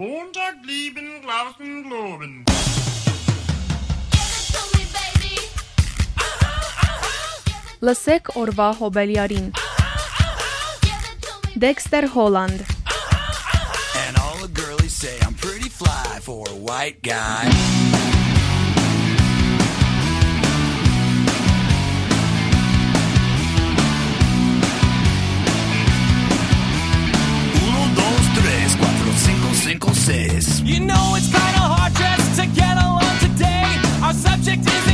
Montag lieben, glauben, globen. Լսեք օրվա հոբելյարին։ Dexter Holland And all the say I'm pretty fly for a white guy. Voices. You know it's kind of hard just to get along today. Our subject is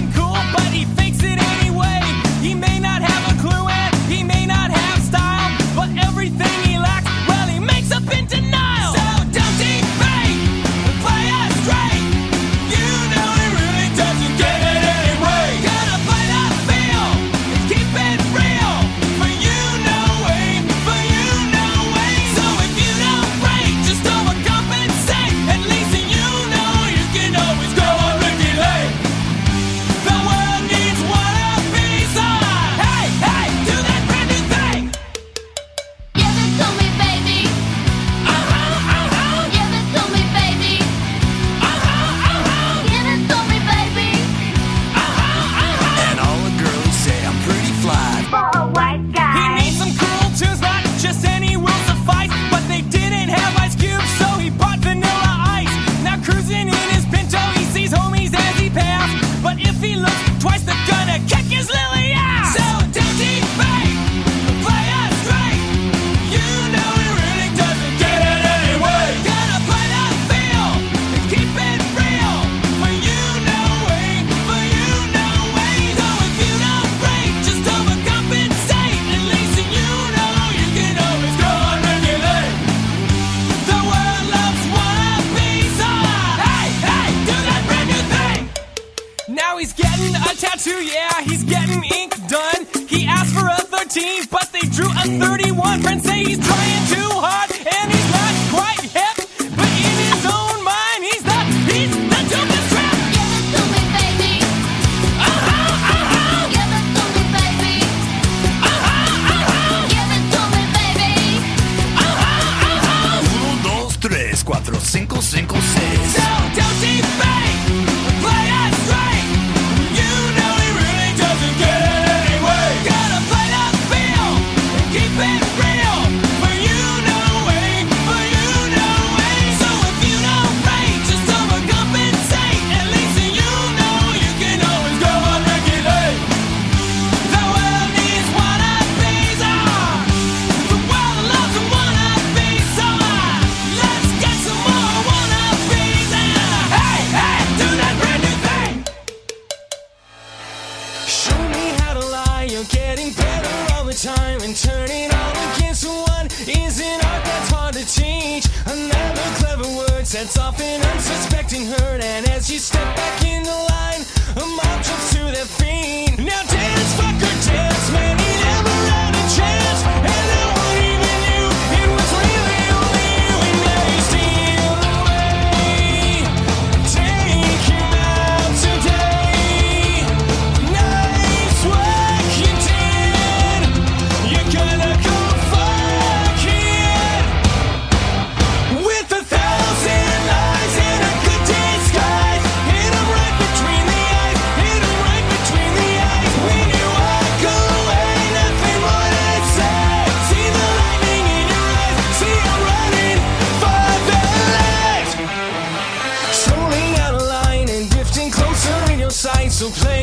glance off an unsuspecting herd, and as you So play.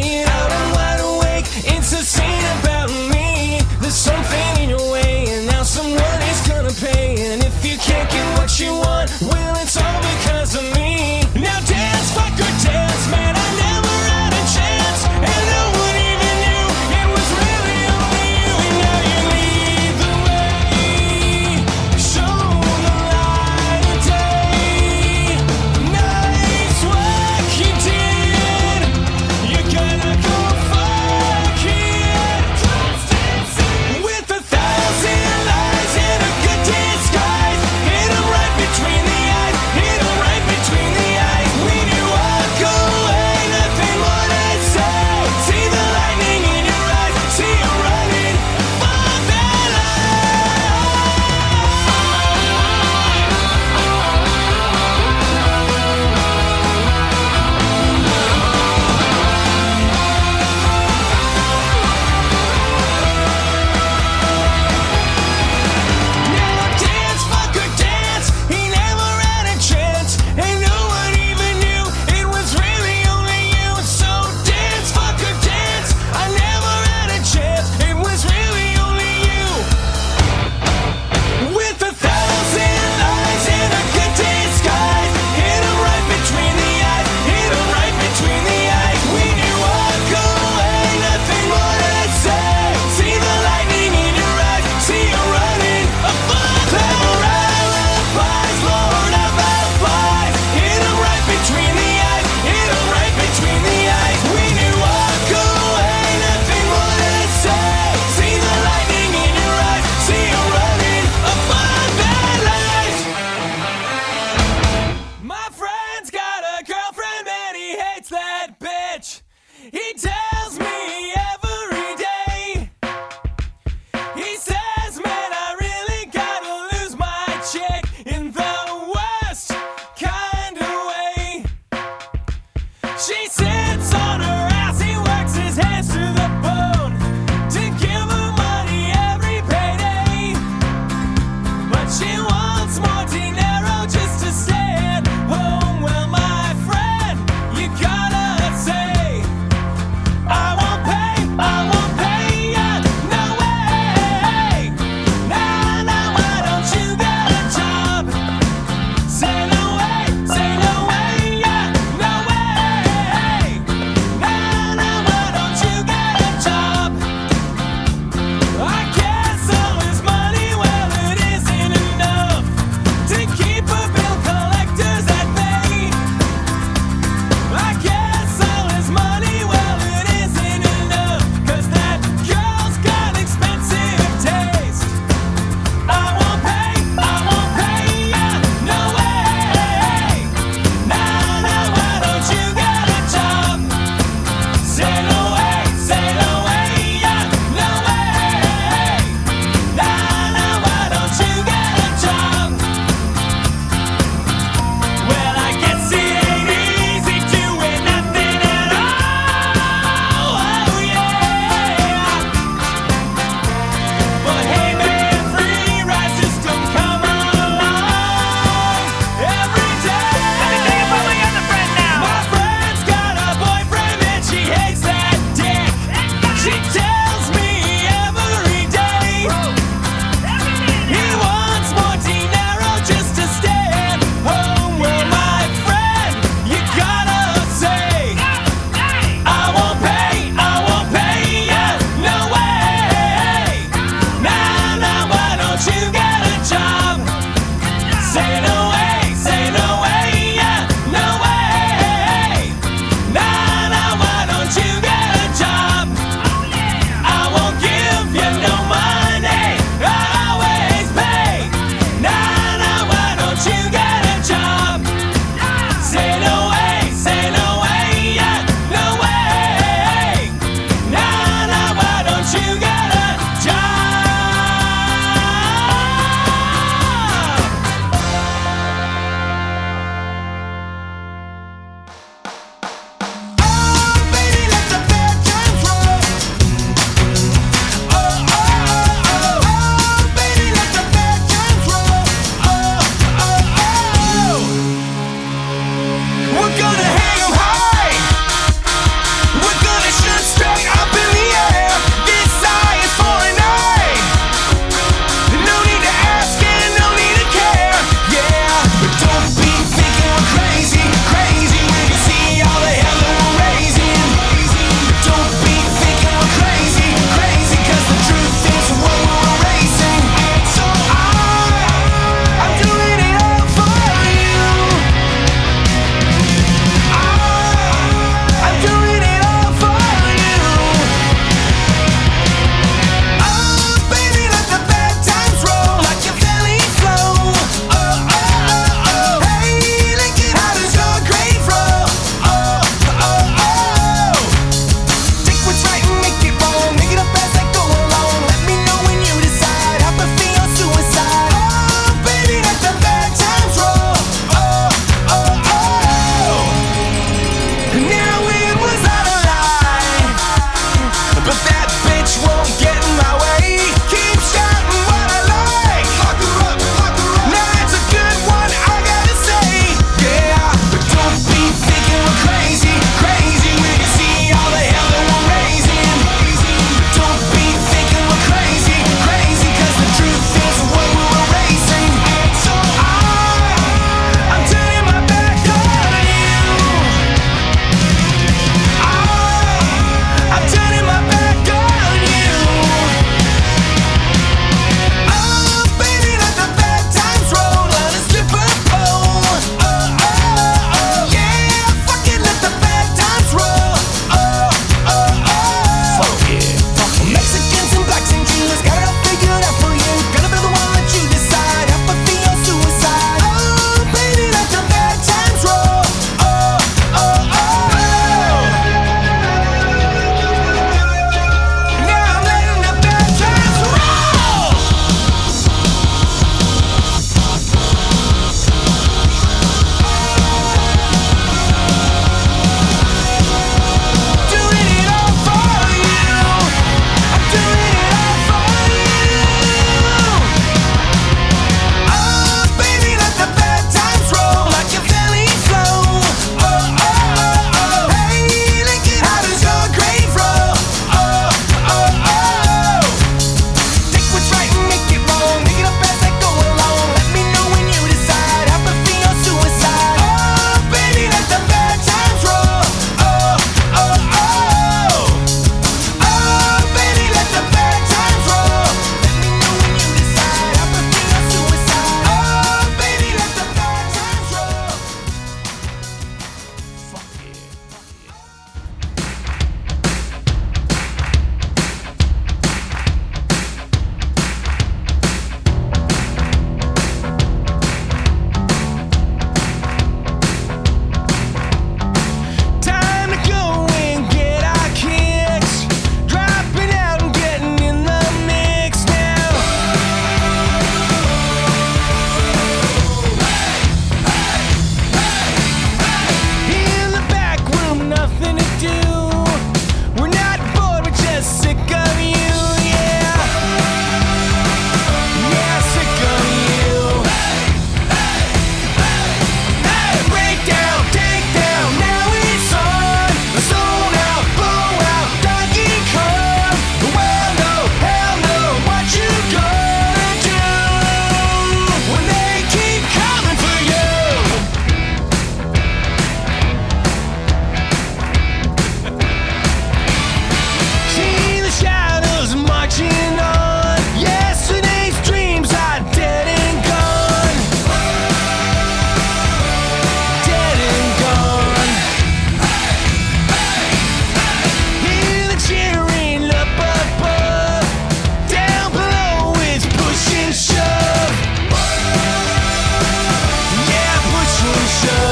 Shove.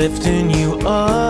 Lifting you up